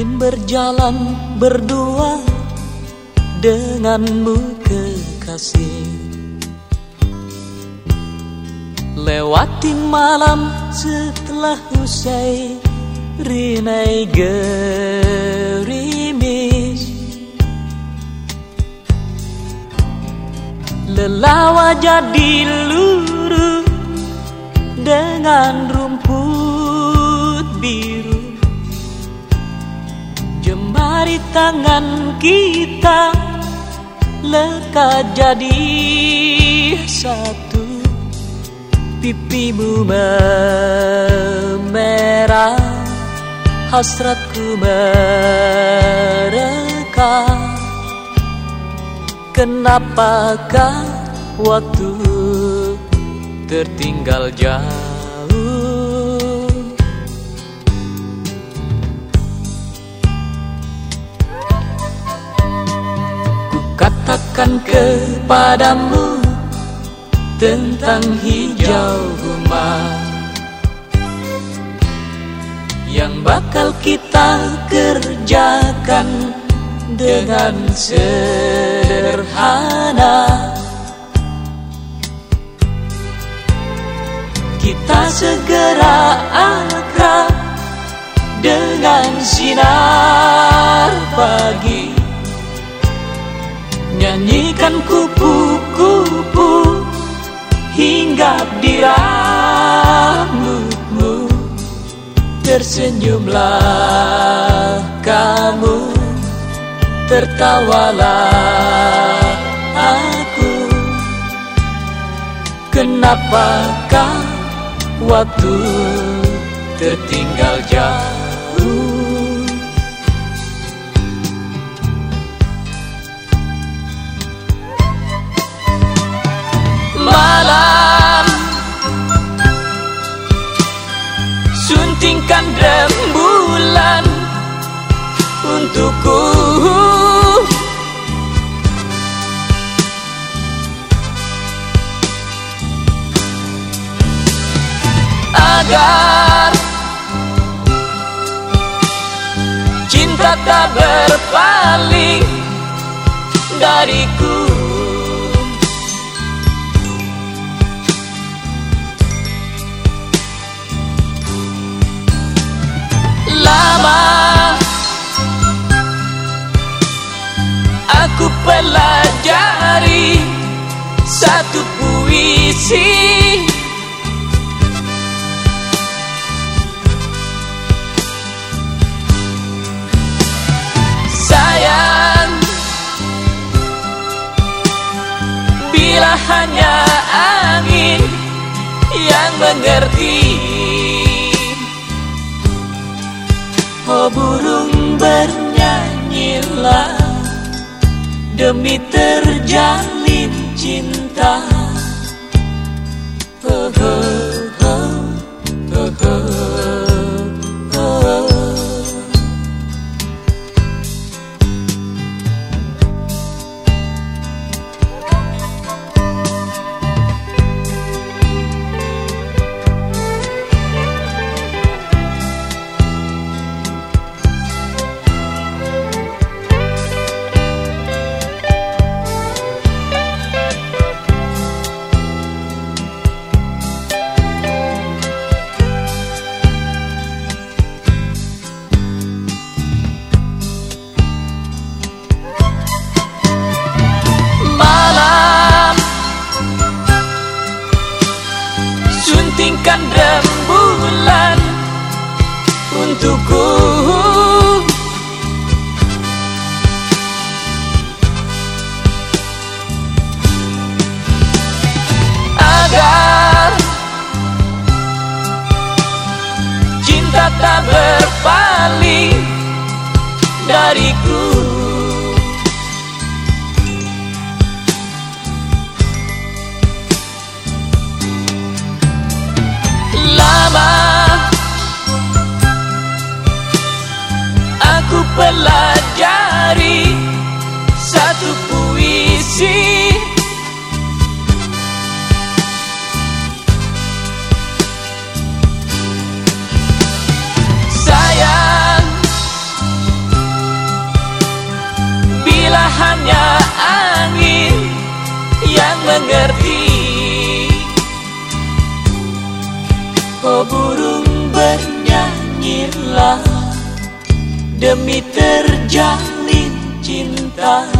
Ingin berjalan berdua denganmu kekasih. Lewati malam setelah usai rinai gerimis. Lelawa jadi luruh dengan rumput biru Jemari tangan kita lekat jadi satu. Pipimu memerah Hasratku mereka. Kenapakah waktu tertinggal jauh kepadamu tentang hijau rumah yang bakal kita kerjakan dengan sederhana. Kita segera akrab dengan sinar pagi. Nyanyikan kupu-kupu Hinggap di rambutmu Tersenyumlah kamu Tertawalah aku. Kenapakah waktu tertinggal jauh Suntingkan rembulan untukku. Agar cinta tak berpaling dariku hanya angin yang mengerti. Oh burung bernyanyilah Demi terjalin cinta. Oh, oh, cinta demi terjalin cinta.